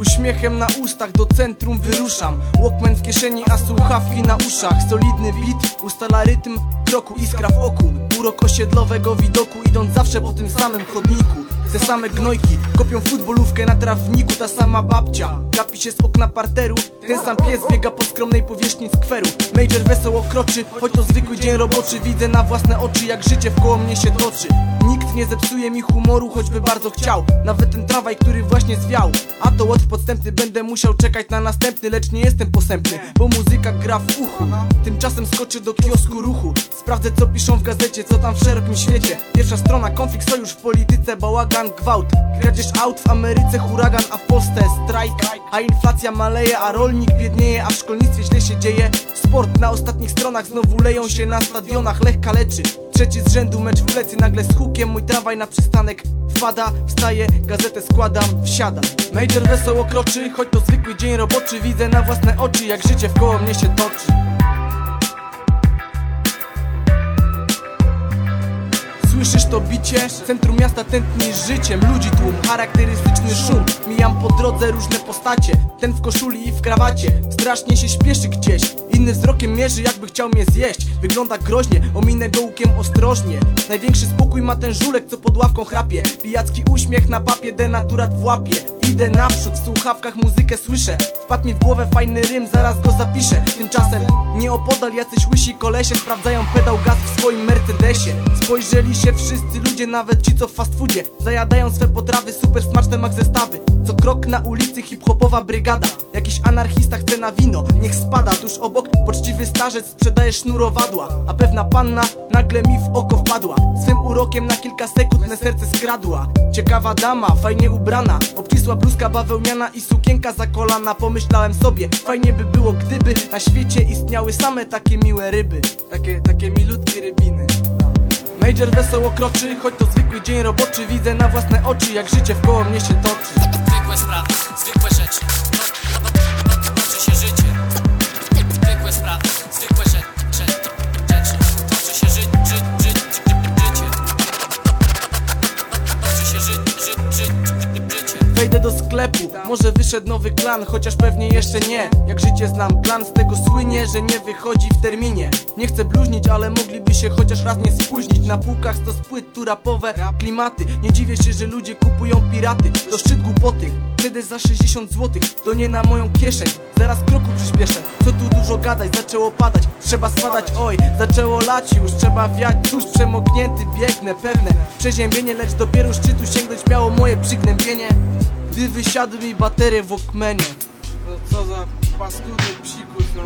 uśmiechem na ustach do centrum wyruszam. Walkman w kieszeni, a słuchawki na uszach. Solidny beat ustala rytm kroku, iskra w oku. Urok osiedlowego widoku, idąc zawsze po tym samym chodniku te same gnojki kopią futbolówkę na trawniku Ta sama babcia. Gapi się z okna parteru Ten sam pies biega po skromnej powierzchni skweru. Major wesoło kroczy, choć to zwykły dzień roboczy. Widzę na własne oczy jak życie wkoło mnie się toczy. Nikt nie zepsuje mi humoru, choćby bardzo chciał. Nawet ten tramwaj, który właśnie zwiał. A to łotr podstępny, będę musiał czekać na następny Lecz nie jestem posępny, bo muzyka gra w uchu. Tymczasem skoczę do kiosku ruchu. Sprawdzę co piszą w gazecie, co tam w szerokim świecie. Pierwsza strona, konflikt, sojusz w polityce, bałagan, gwałt. Kradzież aut w Ameryce, huragan, a w Polsce strajk. A inflacja maleje, a rolnik biednieje, a w szkolnictwie źle się dzieje. Sport na ostatnich stronach, znowu leją się na stadionach, lech kaleczy Trzeci z rzędu mecz w plecy, nagle z hukiem mój tramwaj na przystanek Wpada, wstaje, gazetę składam, wsiadam. Major wesoło kroczy, choć to zwykły dzień roboczy. Widzę na własne oczy, jak życie wkoło mnie się toczy Słyszysz to bicie? Centrum miasta tętni życiem. Ludzi tłum, charakterystyczny szum. Mijam po drodze różne postacie. Ten w koszuli i w krawacie. Strasznie się śpieszy gdzieś. Inny wzrokiem mierzy jakby chciał mnie zjeść. Wygląda groźnie, ominę go łukiem ostrożnie. Największy spokój ma ten żulek co pod ławką chrapie. Pijacki uśmiech na papie, denaturat w łapie Idę naprzód, w słuchawkach muzykę słyszę. Wpadł mi w głowę fajny rym, zaraz go zapiszę. Tymczasem nieopodal jacyś łysi kolesie Sprawdzają pedał gaz w swoim Mercedesie. Spojrzeli się wszyscy ludzie, nawet ci co w fast foodzie. Zajadają swe potrawy, super smaczne mak zestawy Co krok na ulicy hip-hopowa brygada. Jakiś anarchista chce na wino, niech spada Tuż obok. Poczciwy starzec sprzedaje sznurowadła A pewna panna nagle mi w oko wpadła. Swym urokiem na kilka sekund me serce skradła. Ciekawa dama, fajnie ubrana Obcisła bluzka bawełniana i sukienka za kolana. Pomyślałem sobie, fajnie by było gdyby Na świecie istniały same takie miłe ryby. Takie, takie milutkie rybiny. Major wesoło kroczy, choć to zwykły dzień roboczy. Widzę na własne oczy, jak życie wkoło mnie się toczy sequestrado Wejdę do sklepu, może wyszedł nowy klan, chociaż pewnie jeszcze nie. Jak życie znam, plan z tego słynie, że nie wychodzi w terminie. Nie chcę bluźnić, ale mogliby się chociaż raz nie spóźnić. Na półkach stos płyt, tu rapowe klimaty. Nie dziwię się, że ludzie kupują piraty, to szczyt głupoty Wtedy za 60 zł, to nie na moją kieszeń. Zaraz kroku przyspieszę, co tu dużo gadać, zaczęło padać. Trzeba spadać, oj, zaczęło lać już, trzeba wiać Cóż, przemoknięty, biegnę, pewne. Przeziębienie, lecz dopiero szczytu sięgnąć miało moje przygnębienie gdy wysiadły mi baterie w Walkmanie No co za paskudny psikus, no.